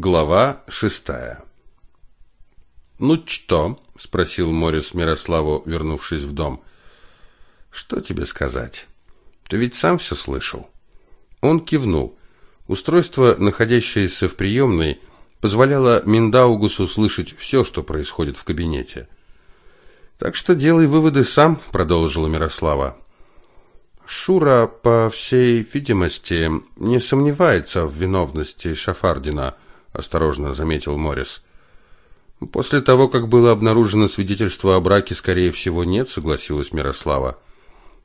Глава шестая. «Ну что?» – спросил Морис Мирославу, вернувшись в дом. «Что тебе сказать? Ты ведь сам все слышал». Он кивнул. Устройство, находящееся в приемной, позволяло Миндаугусу слышать все, что происходит в кабинете. «Так что делай выводы сам», – продолжила Мирослава. Шура, по всей видимости, не сомневается в виновности Шафардина – осторожно заметил Морис. После того, как было обнаружено свидетельство о браке, скорее всего, нет, согласилась Мирослава.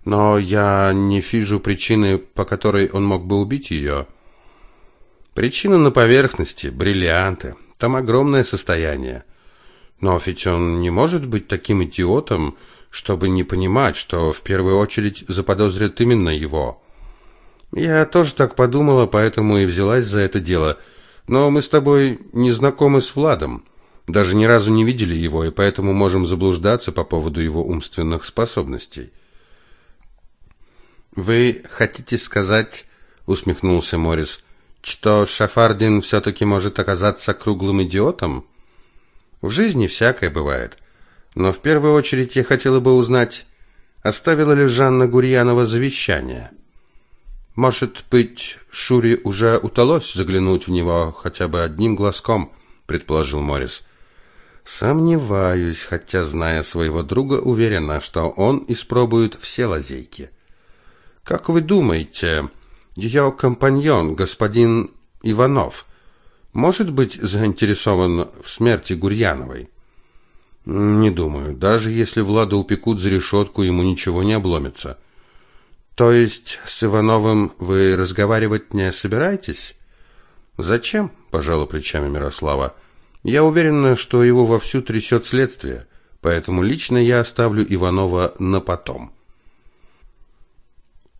Но я не вижу причины, по которой он мог бы убить ее. Причина на поверхности бриллианты. Там огромное состояние. Но ведь он не может быть таким идиотом, чтобы не понимать, что в первую очередь заподозрят именно его. Я тоже так подумала, поэтому и взялась за это дело. Но мы с тобой не знакомы с Владом, даже ни разу не видели его, и поэтому можем заблуждаться по поводу его умственных способностей. Вы хотите сказать, усмехнулся Морис, что Шафардин все таки может оказаться круглым идиотом? В жизни всякое бывает. Но в первую очередь я хотела бы узнать, оставила ли Жанна Гурьянова завещание. Может быть, Шуре уже удалось заглянуть в него хотя бы одним глазком, предположил Морис. Сомневаюсь, хотя зная своего друга, уверена, что он испробует все лазейки. Как вы думаете, ее компаньон, господин Иванов, может быть заинтересован в смерти Гурьяновой? Не думаю. Даже если Влада упекут за решетку, ему ничего не обломится. То есть с Ивановым вы разговаривать не собираетесь? Зачем? пожала плечами Мирослава. Я уверена, что его вовсю трясет следствие, поэтому лично я оставлю Иванова на потом.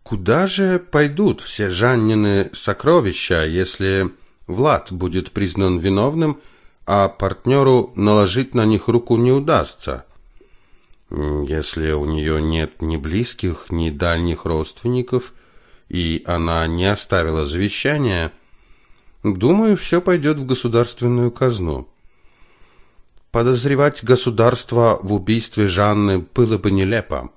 Куда же пойдут все Жаннины сокровища, если Влад будет признан виновным, а партнеру наложить на них руку не удастся? Если у нее нет ни близких, ни дальних родственников, и она не оставила завещания, думаю, все пойдет в государственную казну. Подозревать государство в убийстве Жанны было бы нелепо.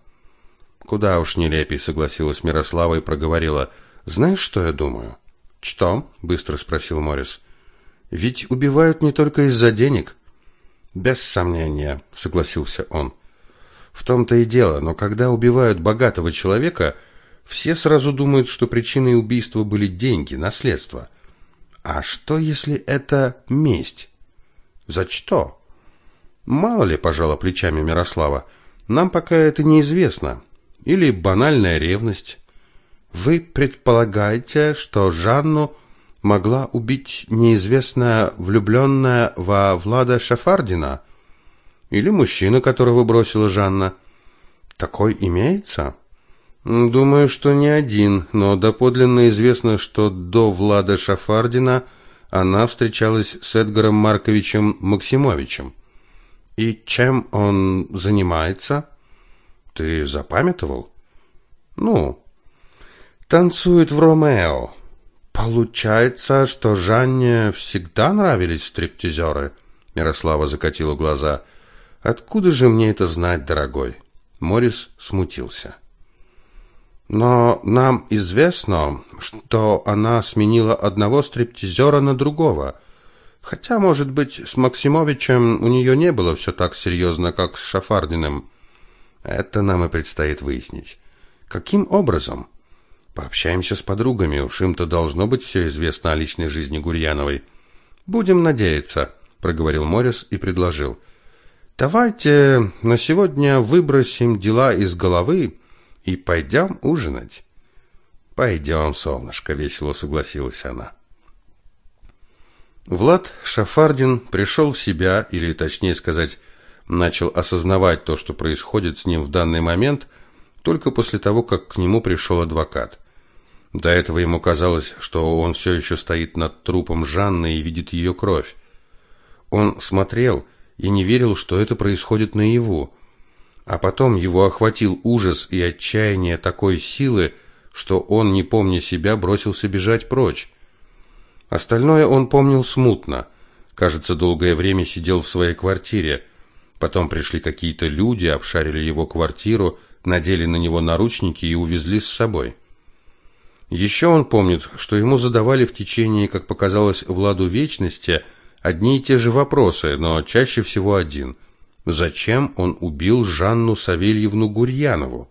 Куда уж нелепей, согласилась Мирослава и проговорила: "Знаешь, что я думаю?" "Что?" быстро спросил Морис. "Ведь убивают не только из-за денег". "Без сомнения", согласился он. В том-то и дело, но когда убивают богатого человека, все сразу думают, что причиной убийства были деньги, наследство. А что, если это месть? За что? Мало ли, пожала плечами Мирослава. Нам пока это неизвестно. Или банальная ревность. Вы предполагаете, что Жанну могла убить неизвестная влюбленная во Влада Шафардина? Или мужчина, которого бросила Жанна. Такой имеется? Думаю, что не один, но доподлинно известно, что до Влада Шафардина она встречалась с Эдгаром Марковичем Максимовичем. И чем он занимается? Ты запамятовал? Ну, танцует в Ромео. Получается, что Жанне всегда нравились стриптизеры. Мирослава закатила глаза. Откуда же мне это знать, дорогой? Морис смутился. Но нам известно, что она сменила одного стриптизера на другого. Хотя, может быть, с Максимовичем у нее не было все так серьезно, как с Шафардиным. Это нам и предстоит выяснить. Каким образом? Пообщаемся с подругами, уж им-то должно быть все известно о личной жизни Гурьяновой. Будем надеяться, проговорил Морис и предложил: Давайте на сегодня выбросим дела из головы и пойдем ужинать. Пойдем, солнышко, весело согласилась она. Влад Шафардин пришел в себя, или точнее сказать, начал осознавать то, что происходит с ним в данный момент, только после того, как к нему пришел адвокат. До этого ему казалось, что он все еще стоит над трупом Жанны и видит ее кровь. Он смотрел и не верил, что это происходит наяву. А потом его охватил ужас и отчаяние такой силы, что он, не помня себя, бросился бежать прочь. Остальное он помнил смутно. Кажется, долгое время сидел в своей квартире. Потом пришли какие-то люди, обшарили его квартиру, надели на него наручники и увезли с собой. Еще он помнит, что ему задавали в течение, как показалось Владу вечности, одни и те же вопросы, но чаще всего один. Зачем он убил Жанну Савельевну Гурьянову?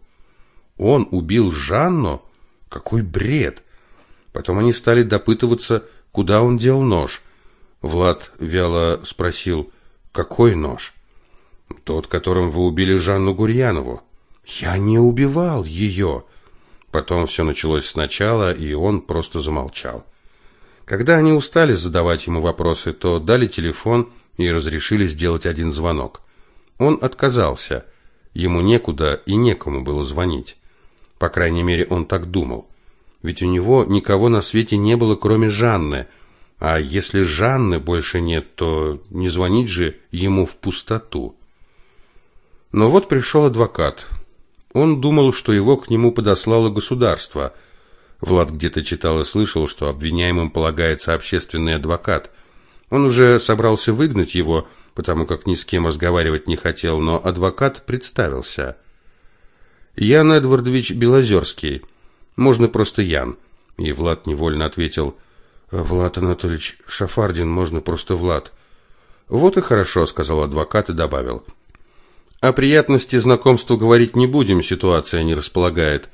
Он убил Жанну? Какой бред! Потом они стали допытываться, куда он дел нож. Влад вяло спросил, какой нож? Тот, которым вы убили Жанну Гурьянову. Я не убивал ее. Потом все началось сначала, и он просто замолчал. Когда они устали задавать ему вопросы, то дали телефон и разрешили сделать один звонок. Он отказался. Ему некуда и некому было звонить. По крайней мере, он так думал. Ведь у него никого на свете не было, кроме Жанны. А если Жанны больше нет, то не звонить же ему в пустоту. Но вот пришел адвокат. Он думал, что его к нему подослало государство. Влад где-то читал и слышал, что обвиняемым полагается общественный адвокат. Он уже собрался выгнать его, потому как ни с кем разговаривать не хотел, но адвокат представился. Ян Эдвардович Белозерский. Можно просто Ян. И Влад невольно ответил: Влад Анатольевич Шафардин, можно просто Влад. Вот и хорошо, сказал адвокат и добавил: о приятности знакомства говорить не будем, ситуация не располагает.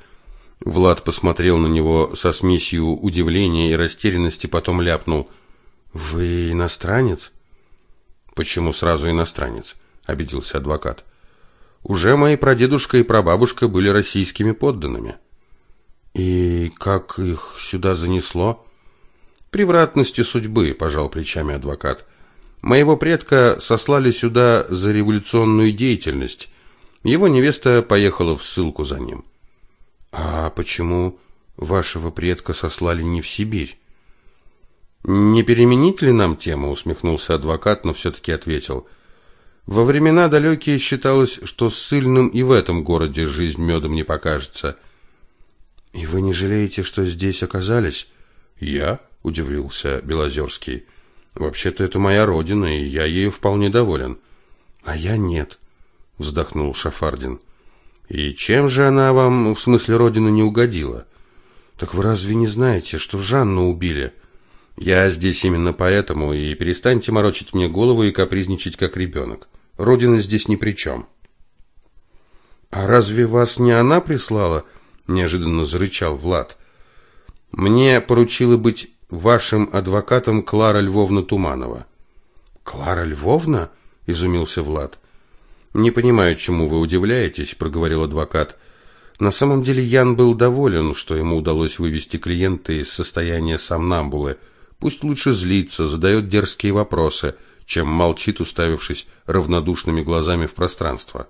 Влад посмотрел на него со смесью удивления и растерянности, потом ляпнул: "Вы иностранец?" "Почему сразу иностранец?" обиделся адвокат. "Уже мои прадедушка и прабабушка были российскими подданными". "И как их сюда занесло?" "Превратности судьбы", пожал плечами адвокат. Моего предка сослали сюда за революционную деятельность. Его невеста поехала в ссылку за ним. А почему вашего предка сослали не в Сибирь? Не переменить ли нам тему, усмехнулся адвокат, но все таки ответил: во времена далекие считалось, что ссыльным и в этом городе жизнь медом не покажется. И вы не жалеете, что здесь оказались? Я удивился Белозерский. Вообще-то это моя родина, и я ею вполне доволен. А я нет, вздохнул Шафардин. И чем же она вам, в смысле родины, не угодила? Так вы разве не знаете, что Жанну убили? Я здесь именно поэтому, и перестаньте морочить мне голову и капризничать как ребенок. Родина здесь ни при чем. А разве вас не она прислала? неожиданно зарычал Влад. Мне поручила быть вашим адвокатом Клара Львовна Туманова. Клара Львовна? изумился Влад. Не понимаю, чему вы удивляетесь, проговорил адвокат. На самом деле Ян был доволен, что ему удалось вывести клиента из состояния сомнамбулы. Пусть лучше злится, задает дерзкие вопросы, чем молчит, уставившись равнодушными глазами в пространство.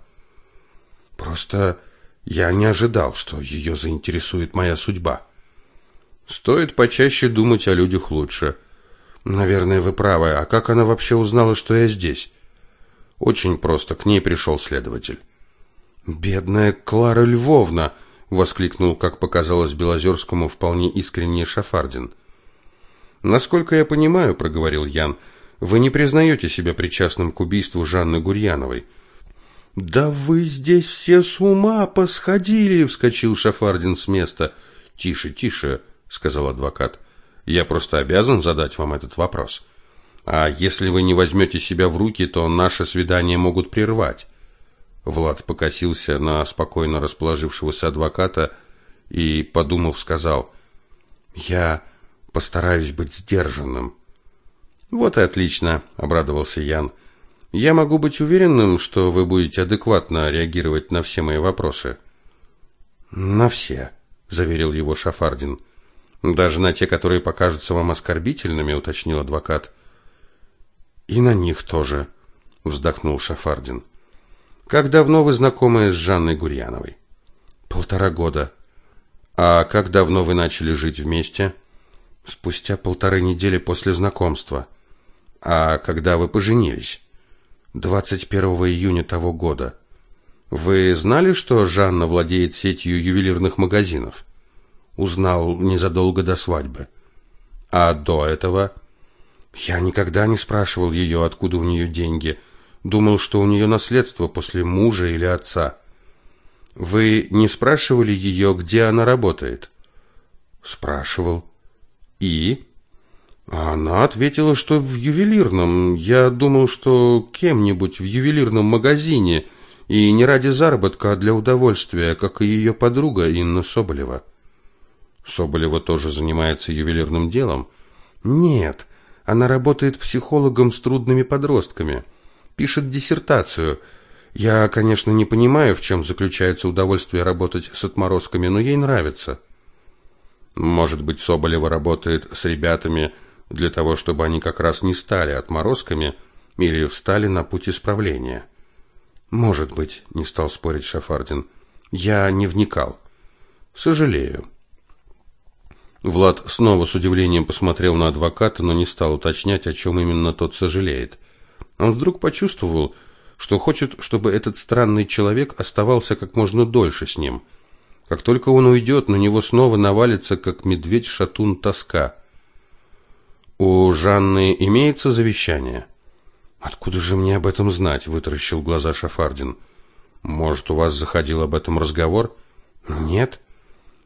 Просто я не ожидал, что ее заинтересует моя судьба. Стоит почаще думать о людях лучше. Наверное, вы правы. А как она вообще узнала, что я здесь? Очень просто. К ней пришел следователь. Бедная Клара Львовна, воскликнул, как показалось Белозерскому, вполне искренне Шафардин. Насколько я понимаю, проговорил Ян, вы не признаете себя причастным к убийству Жанны Гурьяновой. Да вы здесь все с ума посходили, вскочил Шафардин с места. Тише, тише, сказал адвокат. Я просто обязан задать вам этот вопрос. А если вы не возьмете себя в руки, то наше свидание могут прервать. Влад покосился на спокойно расположившегося адвоката и, подумав, сказал: "Я постараюсь быть сдержанным". Вот и отлично, обрадовался Ян. Я могу быть уверенным, что вы будете адекватно реагировать на все мои вопросы. На все, заверил его Шафардин. Даже на те, которые покажутся вам оскорбительными, уточнил адвокат. И на них тоже, вздохнул Шафардин. Как давно вы знакомы с Жанной Гурьяновой? Полтора года. А как давно вы начали жить вместе? Спустя полторы недели после знакомства. А когда вы поженились? 21 июня того года. Вы знали, что Жанна владеет сетью ювелирных магазинов? Узнал незадолго до свадьбы. А до этого я никогда не спрашивал ее, откуда у нее деньги. Думал, что у нее наследство после мужа или отца. Вы не спрашивали ее, где она работает? Спрашивал. И она ответила, что в ювелирном. Я думал, что кем-нибудь в ювелирном магазине, и не ради заработка, а для удовольствия, как и ее подруга Инна Соболева. Соболева тоже занимается ювелирным делом? Нет, она работает психологом с трудными подростками. Пишет диссертацию. Я, конечно, не понимаю, в чем заключается удовольствие работать с отморозками, но ей нравится. Может быть, Соболева работает с ребятами для того, чтобы они как раз не стали отморозками или встали на путь исправления. Может быть, не стал спорить Шафардин. Я не вникал. Сожалею. Влад снова с удивлением посмотрел на адвоката, но не стал уточнять, о чем именно тот сожалеет. Он вдруг почувствовал, что хочет, чтобы этот странный человек оставался как можно дольше с ним. Как только он уйдет, на него снова навалится, как медведь-шатун, тоска. У Жанны имеется завещание? Откуда же мне об этом знать? вытаращил глаза Шафардин. Может, у вас заходил об этом разговор? Нет.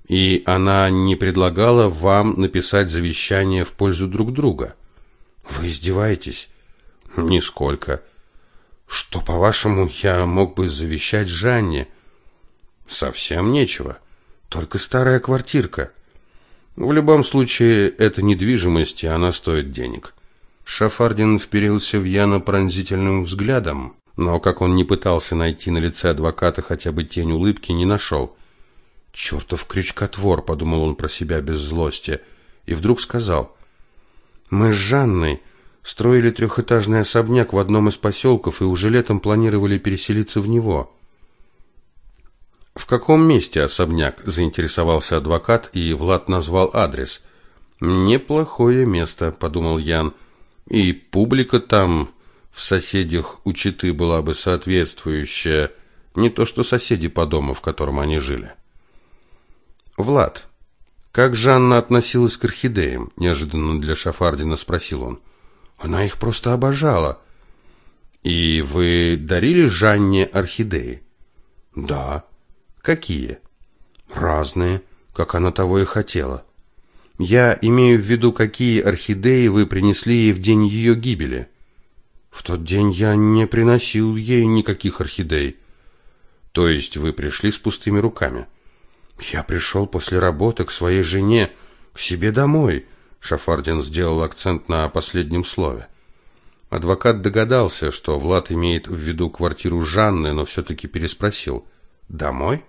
И она не предлагала вам написать завещание в пользу друг друга. Вы издеваетесь? Нисколько. Что, по-вашему, я мог бы завещать Жанне? Совсем нечего. Только старая квартирка. В любом случае, это недвижимость, и она стоит денег. Шафардин вперился в Яна пронзительным взглядом, но как он не пытался найти на лице адвоката хотя бы тень улыбки, не нашел. «Чертов крючкотвор», — подумал он про себя без злости, и вдруг сказал. «Мы с Жанной строили трехэтажный особняк в одном из поселков и уже летом планировали переселиться в него». «В каком месте особняк?» – заинтересовался адвокат, и Влад назвал адрес. «Неплохое место», – подумал Ян. «И публика там в соседях у Читы была бы соответствующая, не то что соседи по дому, в котором они жили». «Влад, как Жанна относилась к орхидеям?» – неожиданно для Шафардина спросил он. «Она их просто обожала». «И вы дарили Жанне орхидеи?» «Да». Какие? Разные, как она того и хотела. Я имею в виду, какие орхидеи вы принесли ей в день ее гибели. В тот день я не приносил ей никаких орхидей. То есть вы пришли с пустыми руками? Я пришел после работы к своей жене, к себе домой. Шафардин сделал акцент на последнем слове. Адвокат догадался, что Влад имеет в виду квартиру Жанны, но все-таки переспросил. «Домой?»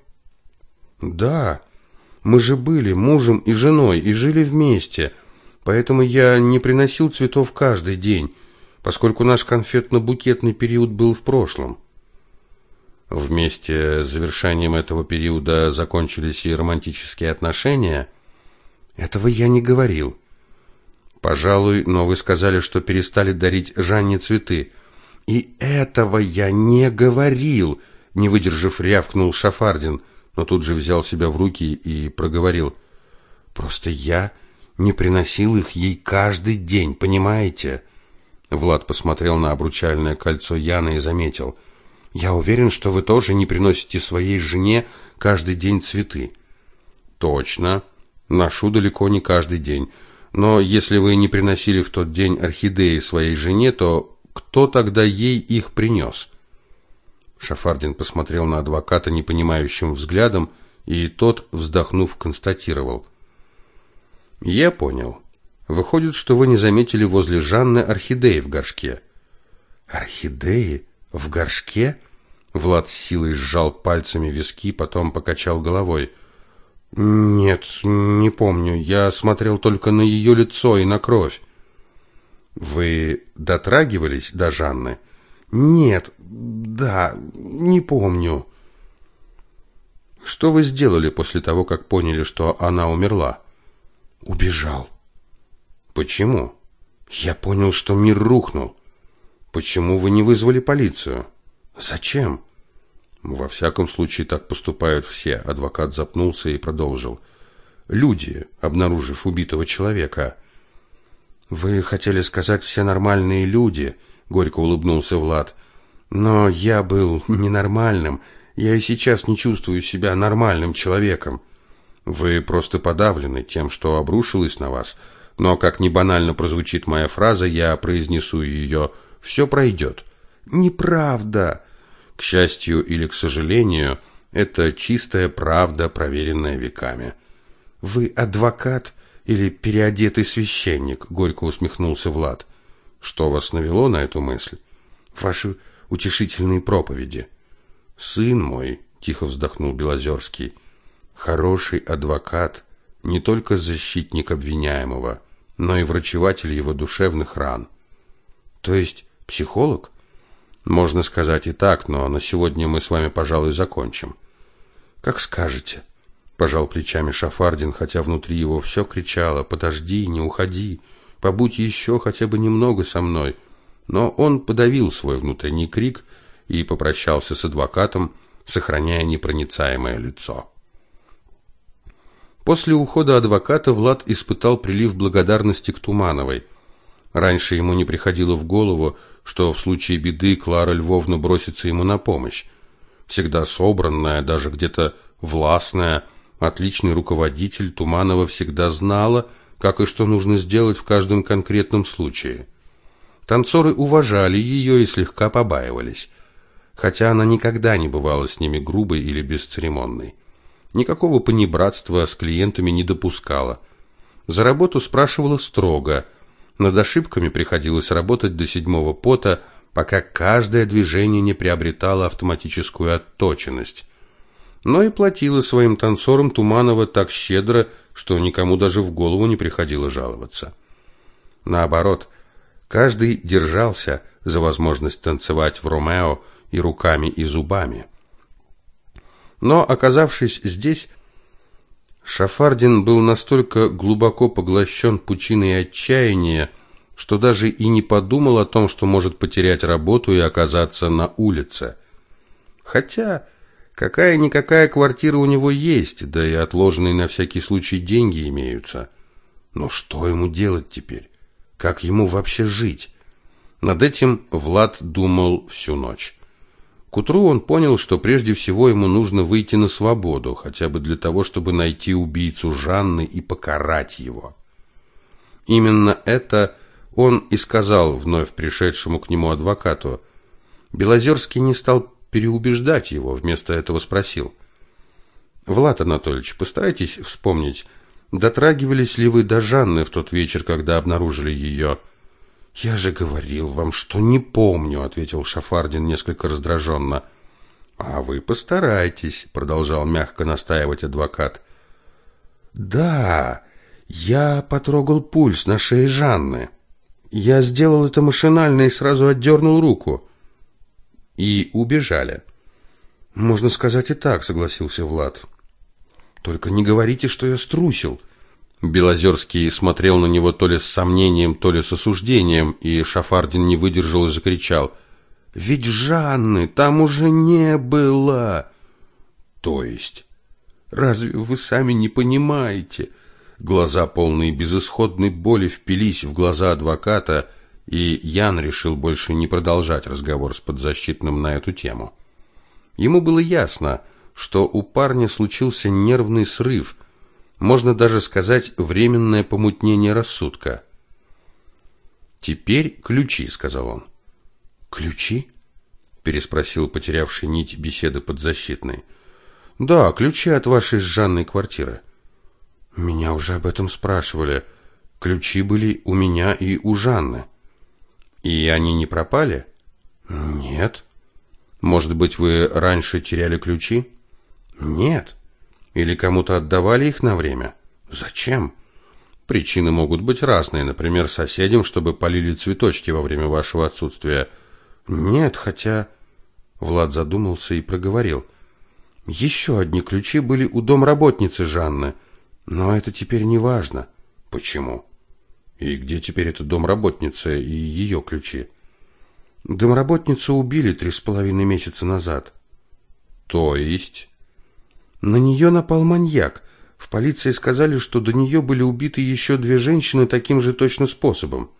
Да, мы же были мужем и женой и жили вместе, поэтому я не приносил цветов каждый день, поскольку наш конфетно-букетный период был в прошлом. Вместе с завершением этого периода закончились и романтические отношения. Этого я не говорил. Пожалуй, но вы сказали, что перестали дарить Жанне цветы. И этого я не говорил, не выдержав, рявкнул Шафардин но тут же взял себя в руки и проговорил. «Просто я не приносил их ей каждый день, понимаете?» Влад посмотрел на обручальное кольцо Яны и заметил. «Я уверен, что вы тоже не приносите своей жене каждый день цветы». «Точно. Ношу далеко не каждый день. Но если вы не приносили в тот день орхидеи своей жене, то кто тогда ей их принес?» Шафардин посмотрел на адвоката непонимающим взглядом, и тот, вздохнув, констатировал: "Я понял. Выходит, что вы не заметили возле Жанны орхидеи в горшке". "Орхидеи в горшке?" Влад с силой сжал пальцами виски, потом покачал головой. Нет, не помню. Я смотрел только на ее лицо и на кровь. Вы дотрагивались до Жанны? Нет, да, не помню. Что вы сделали после того, как поняли, что она умерла? Убежал. Почему? Я понял, что мир рухнул. Почему вы не вызвали полицию? Зачем? Во всяком случае так поступают все. Адвокат запнулся и продолжил. Люди, обнаружив убитого человека, Вы хотели сказать все нормальные люди, горько улыбнулся Влад. Но я был ненормальным. Я и сейчас не чувствую себя нормальным человеком. Вы просто подавлены тем, что обрушилось на вас. Но как ни банально прозвучит моя фраза, я произнесу ее «все пройдет». Неправда. К счастью или к сожалению, это чистая правда, проверенная веками. Вы адвокат или переодетый священник? Горько усмехнулся Влад. Что вас навело на эту мысль? Ваши утешительные проповеди. Сын мой, тихо вздохнул Белозерский, хороший адвокат, не только защитник обвиняемого, но и врачеватель его душевных ран. То есть психолог? Можно сказать и так, но на сегодня мы с вами, пожалуй, закончим. Как скажете, пожал плечами Шафардин, хотя внутри его все кричало: "Подожди, не уходи, побудь еще хотя бы немного со мной". Но он подавил свой внутренний крик и попрощался с адвокатом, сохраняя непроницаемое лицо. После ухода адвоката Влад испытал прилив благодарности к Тумановой. Раньше ему не приходило в голову, что в случае беды Клара Львовна бросится ему на помощь. Всегда собранная, даже где-то властная, отличный руководитель Туманова всегда знала, как и что нужно сделать в каждом конкретном случае. Танцоры уважали ее и слегка побаивались, хотя она никогда не бывала с ними грубой или бесцеремонной. Никакого понебратства с клиентами не допускала. За работу спрашивала строго – над ошибками приходилось работать до седьмого пота, пока каждое движение не приобретало автоматическую отточенность. Но и платила своим танцорам Туманова так щедро, что никому даже в голову не приходило жаловаться. Наоборот, каждый держался за возможность танцевать в Ромео и руками, и зубами. Но, оказавшись здесь, Шафардин был настолько глубоко поглощен пучиной отчаяния, что даже и не подумал о том, что может потерять работу и оказаться на улице. Хотя какая-никакая квартира у него есть, да и отложенные на всякий случай деньги имеются. Но что ему делать теперь? Как ему вообще жить? Над этим Влад думал всю ночь. К утру он понял, что прежде всего ему нужно выйти на свободу, хотя бы для того, чтобы найти убийцу Жанны и покарать его. Именно это он и сказал вновь пришедшему к нему адвокату. Белозерский не стал переубеждать его, вместо этого спросил. «Влад Анатольевич, постарайтесь вспомнить, дотрагивались ли вы до Жанны в тот вечер, когда обнаружили ее?» «Я же говорил вам, что не помню», — ответил Шафардин несколько раздраженно. «А вы постарайтесь», — продолжал мягко настаивать адвокат. «Да, я потрогал пульс на шее Жанны. Я сделал это машинально и сразу отдернул руку». «И убежали». «Можно сказать и так», — согласился Влад. «Только не говорите, что я струсил». Белозерский смотрел на него то ли с сомнением, то ли с осуждением, и Шафардин не выдержал и закричал. «Ведь Жанны там уже не было!» «То есть? Разве вы сами не понимаете?» Глаза, полные безысходной боли, впились в глаза адвоката, и Ян решил больше не продолжать разговор с подзащитным на эту тему. Ему было ясно, что у парня случился нервный срыв – можно даже сказать временное помутнение рассудка. Теперь ключи, сказал он. Ключи? переспросил потерявший нить беседы подзащитный. Да, ключи от вашей с Жанной квартиры. Меня уже об этом спрашивали. Ключи были у меня и у Жанны. И они не пропали? Нет. Может быть, вы раньше теряли ключи? Нет. Или кому-то отдавали их на время? Зачем? Причины могут быть разные, например, соседям, чтобы полили цветочки во время вашего отсутствия. Нет, хотя Влад задумался и проговорил. Еще одни ключи были у домработницы Жанны, но это теперь не важно. Почему? И где теперь эта домработница и ее ключи? Домработницу убили три с половиной месяца назад. То есть на нее напал маньяк. В полиции сказали, что до нее были убиты еще две женщины таким же точно способом.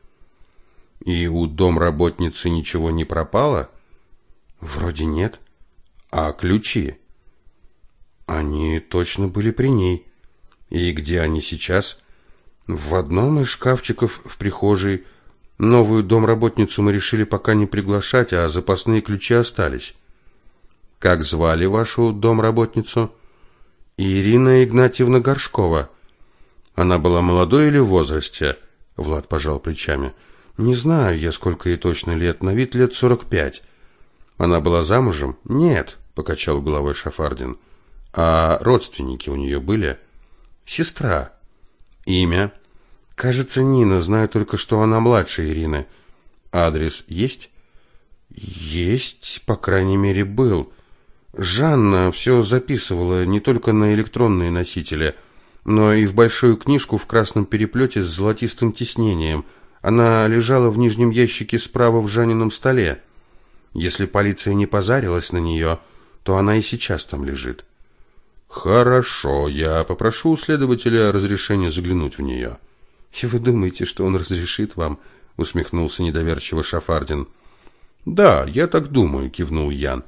И у домработницы ничего не пропало? Вроде нет. А ключи? Они точно были при ней. И где они сейчас? В одном из шкафчиков в прихожей. Новую домработницу мы решили пока не приглашать, а запасные ключи остались. Как звали вашу домработницу? Ирина Игнатьевна Горшкова. Она была молодой или в возрасте? Влад пожал плечами. Не знаю я, сколько ей точно лет, на вид лет сорок пять. Она была замужем? Нет, покачал головой Шафардин. А родственники у нее были? Сестра. Имя? Кажется, Нина, знаю только, что она младше Ирины. Адрес есть? Есть, по крайней мере, был. Жанна все записывала не только на электронные носители, но и в большую книжку в красном переплете с золотистым тиснением. Она лежала в нижнем ящике справа в Жанином столе. Если полиция не позарилась на нее, то она и сейчас там лежит. Хорошо, я попрошу у следователя разрешения заглянуть в нее. И вы думаете, что он разрешит вам? усмехнулся недоверчиво Шафардин. Да, я так думаю, кивнул Ян.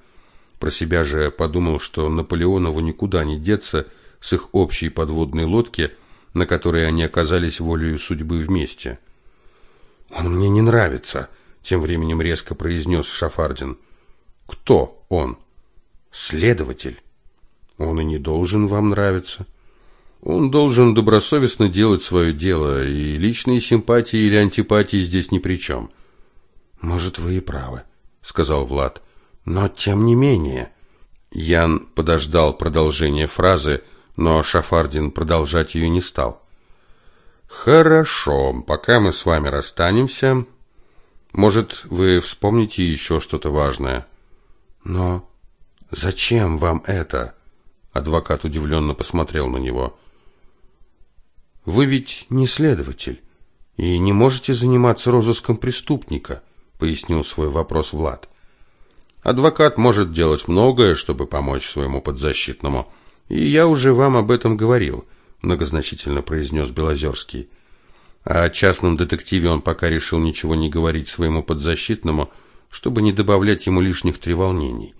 Про себя же подумал, что Наполеонову никуда не деться с их общей подводной лодки, на которой они оказались волею судьбы вместе. «Он мне не нравится», — тем временем резко произнес Шафардин. «Кто он?» «Следователь». «Он и не должен вам нравиться». Он должен добросовестно делать свое дело, и личные симпатии или антипатии здесь ни при чем. «Может, вы и правы», — сказал Влад. Но тем не менее... Ян подождал продолжения фразы, но Шафардин продолжать ее не стал. Хорошо, пока мы с вами расстанемся, может, вы вспомните еще что-то важное. Но зачем вам это? Адвокат удивленно посмотрел на него. Вы ведь не следователь и не можете заниматься розыском преступника, пояснил свой вопрос Влад. Адвокат может делать многое, чтобы помочь своему подзащитному. И я уже вам об этом говорил, многозначительно произнес Белозерский. А о частном детективе он пока решил ничего не говорить своему подзащитному, чтобы не добавлять ему лишних треволнений.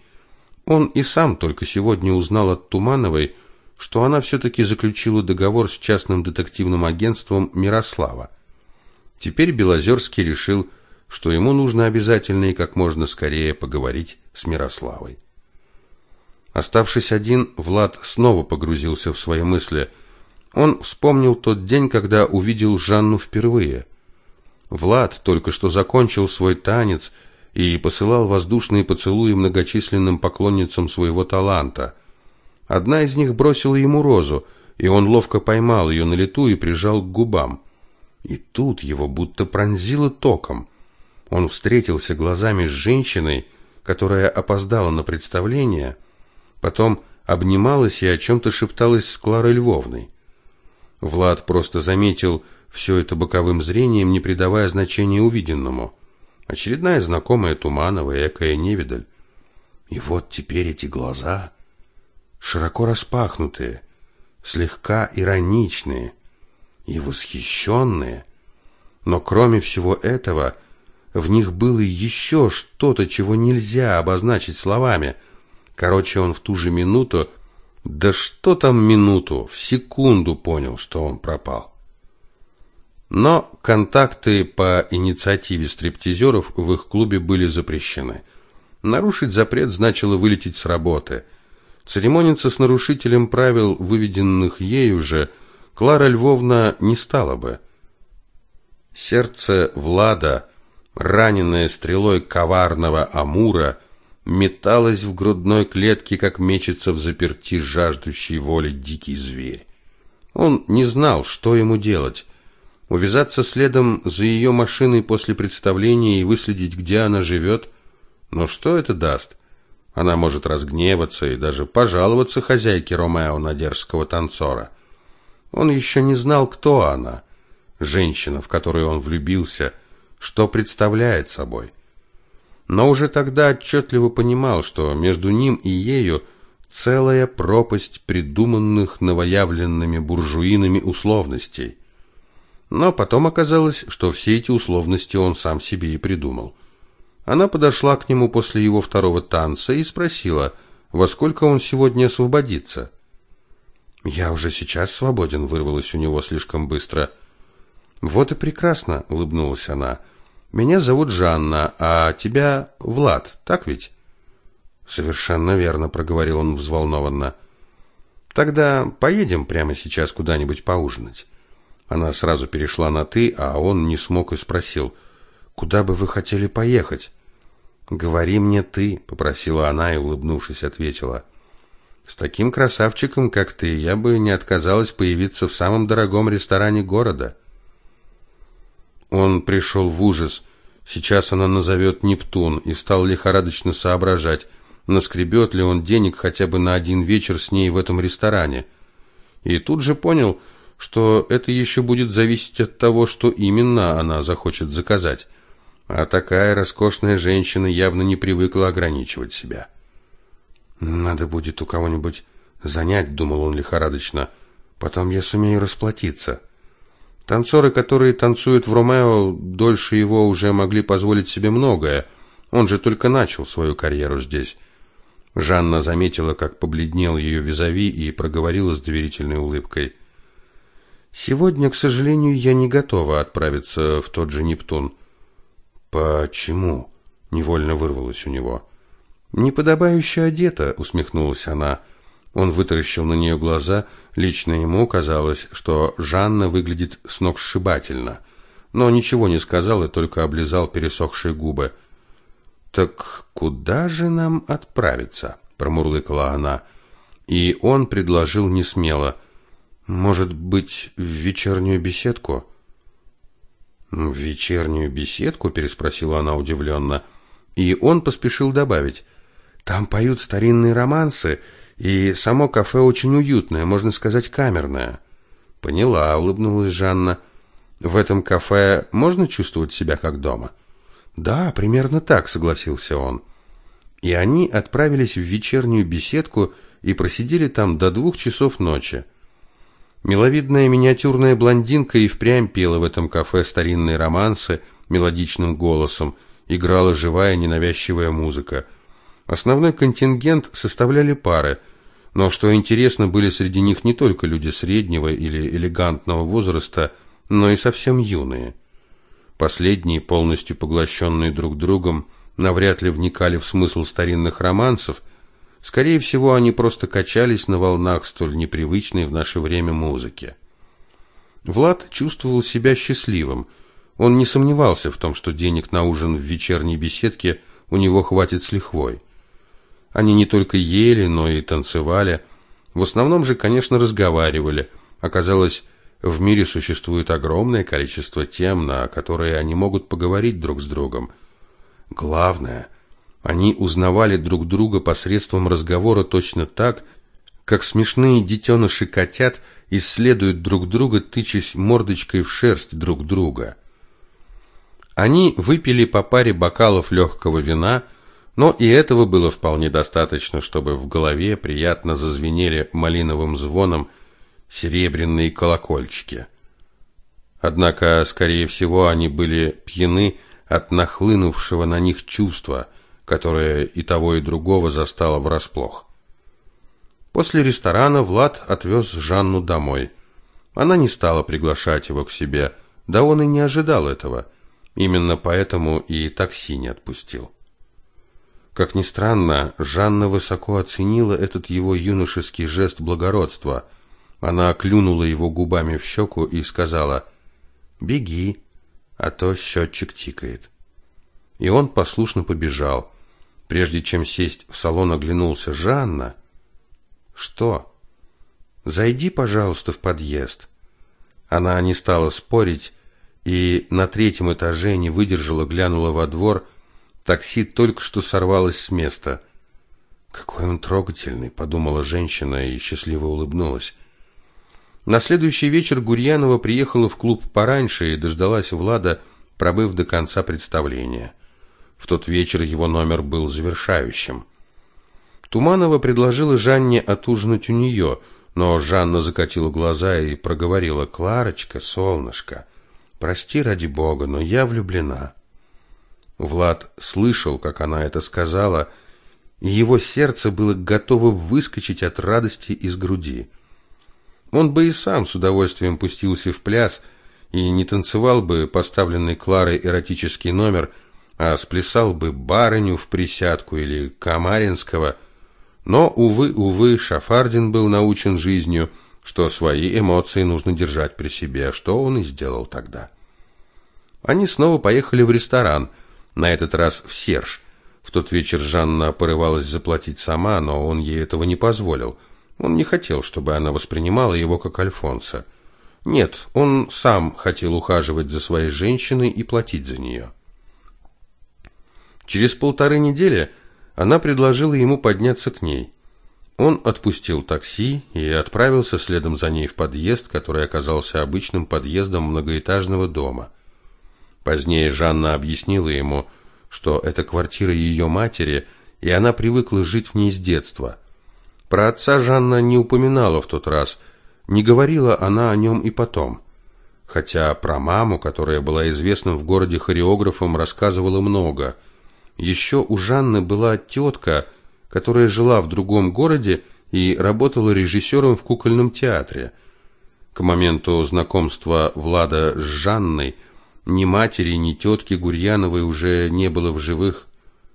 Он и сам только сегодня узнал от Тумановой, что она все-таки заключила договор с частным детективным агентством Мирослава. Теперь Белозерский решил, что ему нужно обязательно и как можно скорее поговорить с Мирославой. Оставшись один, Влад снова погрузился в свои мысли. Он вспомнил тот день, когда увидел Жанну впервые. Влад только что закончил свой танец и посылал воздушные поцелуи многочисленным поклонницам своего таланта. Одна из них бросила ему розу, и он ловко поймал ее на лету и прижал к губам. И тут его будто пронзило током. Он встретился глазами с женщиной, которая опоздала на представление, потом обнималась и о чем-то шепталась с Кларой Львовной. Влад просто заметил все это боковым зрением, не придавая значения увиденному. Очередная знакомая Туманова, экая невидаль. И вот теперь эти глаза, широко распахнутые, слегка ироничные и восхищенные. Но кроме всего этого – в них было еще что-то, чего нельзя обозначить словами. Короче, он в ту же минуту, да что там минуту, в секунду понял, что он пропал. Но контакты по инициативе стриптизеров в их клубе были запрещены. Нарушить запрет значило вылететь с работы. Церемониться с нарушителем правил, выведенных ею же, Клара Львовна не стала бы. Сердце Влада раненная стрелой коварного амура, металась в грудной клетке, как мечется в заперти жаждущий воли дикий зверь. Он не знал, что ему делать. Увязаться следом за ее машиной после представления и выследить, где она живет. Но что это даст? Она может разгневаться и даже пожаловаться хозяйке Ромео на дерзкого танцора. Он еще не знал, кто она. Женщина, в которую он влюбился – что представляет собой. Но уже тогда отчетливо понимал, что между ним и ею целая пропасть придуманных новоявленными буржуинами условностей. Но потом оказалось, что все эти условности он сам себе и придумал. Она подошла к нему после его второго танца и спросила, во сколько он сегодня освободится. «Я уже сейчас свободен», — вырвалось у него слишком быстро. «Вот и прекрасно», — улыбнулась она. «Меня зовут Жанна, а тебя Влад, так ведь?» «Совершенно верно», — проговорил он взволнованно. «Тогда поедем прямо сейчас куда-нибудь поужинать». Она сразу перешла на «ты», а он не смог и спросил, «Куда бы вы хотели поехать?» «Говори мне ты», — попросила она и, улыбнувшись, ответила. «С таким красавчиком, как ты, я бы не отказалась появиться в самом дорогом ресторане города». Он пришел в ужас. Сейчас она назовет Нептун и стал лихорадочно соображать, наскребет ли он денег хотя бы на один вечер с ней в этом ресторане. И тут же понял, что это еще будет зависеть от того, что именно она захочет заказать. А такая роскошная женщина явно не привыкла ограничивать себя. «Надо будет у кого-нибудь занять», — думал он лихорадочно. «Потом я сумею расплатиться». Танцоры, которые танцуют в Ромео, дольше его уже могли позволить себе многое. Он же только начал свою карьеру здесь. Жанна заметила, как побледнел ее визави и проговорила с доверительной улыбкой. Сегодня, к сожалению, я не готова отправиться в тот же Нептун. Почему? невольно вырвалось у него. Неподобающе одета, усмехнулась она. Он вытаращил на нее глаза. Лично ему казалось, что Жанна выглядит сногсшибательно, но ничего не сказал и только облизал пересохшие губы. Так куда же нам отправиться? промурлыкала она, и он предложил несмело: может быть, в вечернюю беседку? В вечернюю беседку, переспросила она удивленно, и он поспешил добавить: там поют старинные романсы, и само кафе очень уютное, можно сказать, камерное. Поняла, улыбнулась Жанна. В этом кафе можно чувствовать себя как дома? Да, примерно так, согласился он. И они отправились в вечернюю беседку и просидели там до двух часов ночи. Миловидная миниатюрная блондинка и впрямь пела в этом кафе старинные романсы мелодичным голосом, играла живая ненавязчивая музыка. Основной контингент составляли пары, но что интересно, были среди них не только люди среднего или элегантного возраста, но и совсем юные. Последние, полностью поглощенные друг другом, навряд ли вникали в смысл старинных романсов, Скорее всего, они просто качались на волнах столь непривычной в наше время музыки. Влад чувствовал себя счастливым. Он не сомневался в том, что денег на ужин в вечерней беседке у него хватит с лихвой. Они не только ели, но и танцевали. В основном же, конечно, разговаривали. Оказалось, в мире существует огромное количество тем, на которые они могут поговорить друг с другом. Главное – они узнавали друг друга посредством разговора точно так, как смешные детеныши котят исследуют друг друга, тычась мордочкой в шерсть друг друга. Они выпили по паре бокалов легкого вина, но и этого было вполне достаточно, чтобы в голове приятно зазвенели малиновым звоном серебряные колокольчики. Однако, скорее всего, они были пьяны от нахлынувшего на них чувства – которая и того, и другого застала врасплох. После ресторана Влад отвез Жанну домой. Она не стала приглашать его к себе, да он и не ожидал этого. Именно поэтому и такси не отпустил. Как ни странно, Жанна высоко оценила этот его юношеский жест благородства. Она клюнула его губами в щеку и сказала «Беги, а то счетчик тикает». И он послушно побежал. Прежде чем сесть в салон, оглянулся Жанна. Что? Зайди, пожалуйста, в подъезд. Она не стала спорить и на третьем этаже не выдержала, глянула во двор. Такси только что сорвалось с места. Какой он трогательный, подумала женщина и счастливо улыбнулась. На следующий вечер Гурьянова приехала в клуб пораньше и дождалась Влада, пробыв до конца представления. В тот вечер его номер был завершающим. Туманова предложила Жанне отужинать у нее, но Жанна закатила глаза и проговорила: "Кларочка, солнышко, прости ради бога, но я влюблена". Влад слышал, как она это сказала, и его сердце было готово выскочить от радости из груди. Он бы и сам с удовольствием пустился в пляс и не танцевал бы поставленный Кларой эротический номер, а сплясал бы барыню в присядку или Камаринского – но, увы, увы, Шафардин был научен жизнью, что свои эмоции нужно держать при себе, что он и сделал тогда. Они снова поехали в ресторан, на этот раз в Серж. В тот вечер Жанна порывалась заплатить сама, но он ей этого не позволил. Он не хотел, чтобы она воспринимала его как Альфонса. Нет, он сам хотел ухаживать за своей женщиной и платить за нее. Через полторы недели она предложила ему подняться к ней. Он отпустил такси и отправился следом за ней в подъезд, который оказался обычным подъездом многоэтажного дома. Позднее Жанна объяснила ему, что это квартира ее матери, и она привыкла жить в ней с детства. Про отца Жанна не упоминала в тот раз, не говорила она о нем и потом. Хотя про маму, которая была известным в городе хореографом, рассказывала много – еще у Жанны была тетка, которая жила в другом городе и работала режиссером в кукольном театре. К моменту знакомства Влада с Жанной ни матери, ни тетки Гурьяновой уже не было в живых.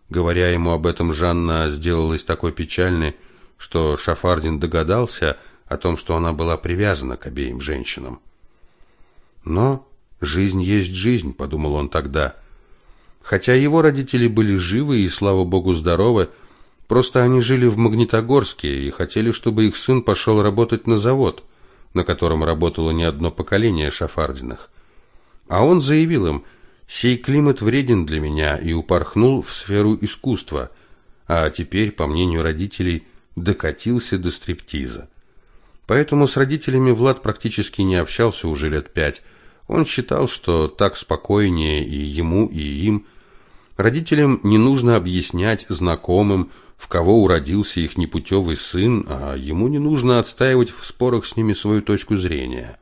Говоря ему об этом, Жанна сделалась такой печальной, что Шафардин догадался о том, что она была привязана к обеим женщинам. Но жизнь есть жизнь, подумал он тогда. Хотя его родители были живы и, слава богу, здоровы, просто они жили в Магнитогорске и хотели, чтобы их сын пошел работать на завод, на котором работало не одно поколение Шафардиных. А он заявил им, «Сей климат вреден для меня» и упорхнул в сферу искусства, а теперь, по мнению родителей, докатился до стриптиза. Поэтому с родителями Влад практически не общался уже лет пять. Он считал, что так спокойнее и ему, и им – Родителям не нужно объяснять знакомым, в кого уродился их непутевый сын, а ему не нужно отстаивать в спорах с ними свою точку зрения.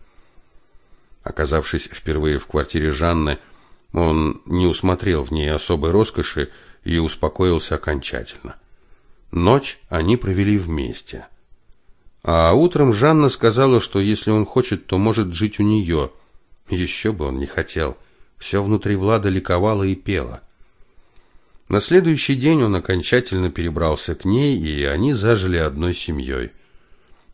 Оказавшись впервые в квартире Жанны, он не усмотрел в ней особой роскоши и успокоился окончательно. Ночь они провели вместе. А утром Жанна сказала, что если он хочет, то может жить у нее. Еще бы он не хотел. Все внутри Влада ликовало и пело. На следующий день он окончательно перебрался к ней, и они зажили одной семьей.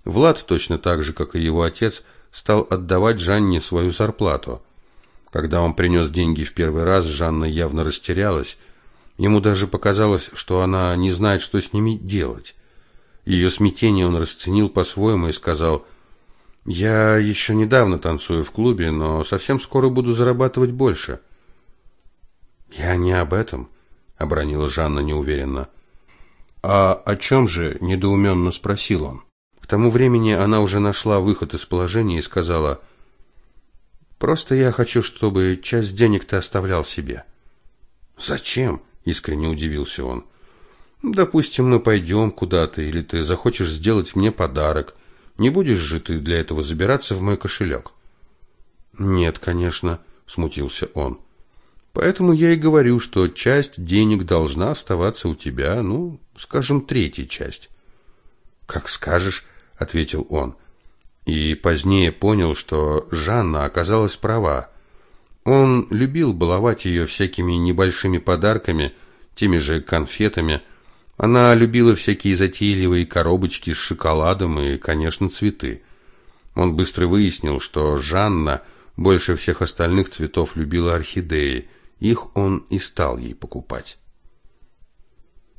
Влад, точно так же, как и его отец, стал отдавать Жанне свою зарплату. Когда он принес деньги в первый раз, Жанна явно растерялась. Ему даже показалось, что она не знает, что с ними делать. Ее смятение он расценил по-своему и сказал, «Я еще недавно танцую в клубе, но совсем скоро буду зарабатывать больше». «Я не об этом», обронила Жанна неуверенно. А о чем же? недоуменно спросил он. Тому времени она уже нашла выход из положения и сказала: "Просто я хочу, чтобы часть денег ты оставлял себе". "Зачем?" искренне удивился он. "Допустим, мы пойдем куда-то или ты захочешь сделать мне подарок. Не будешь же ты для этого забираться в мой кошелек?» "Нет, конечно", смутился он. Поэтому я и говорю, что часть денег должна оставаться у тебя, ну, скажем, третья часть. Как скажешь, ответил он. И позднее понял, что Жанна оказалась права. Он любил баловать ее всякими небольшими подарками, теми же конфетами. Она любила всякие затейливые коробочки с шоколадом и, конечно, цветы. Он быстро выяснил, что Жанна больше всех остальных цветов любила орхидеи – их он и стал ей покупать.